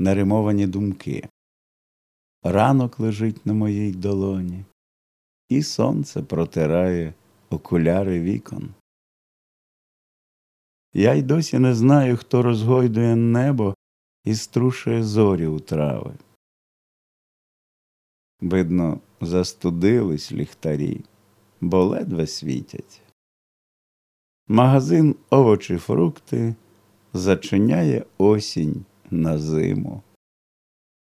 неримовані думки. Ранок лежить на моїй долоні, і сонце протирає окуляри вікон. Я й досі не знаю, хто розгойдує небо і струшує зорі у трави. Видно, застудились ліхтарі, бо ледве світять. Магазин овочі фрукти зачиняє осінь на зиму.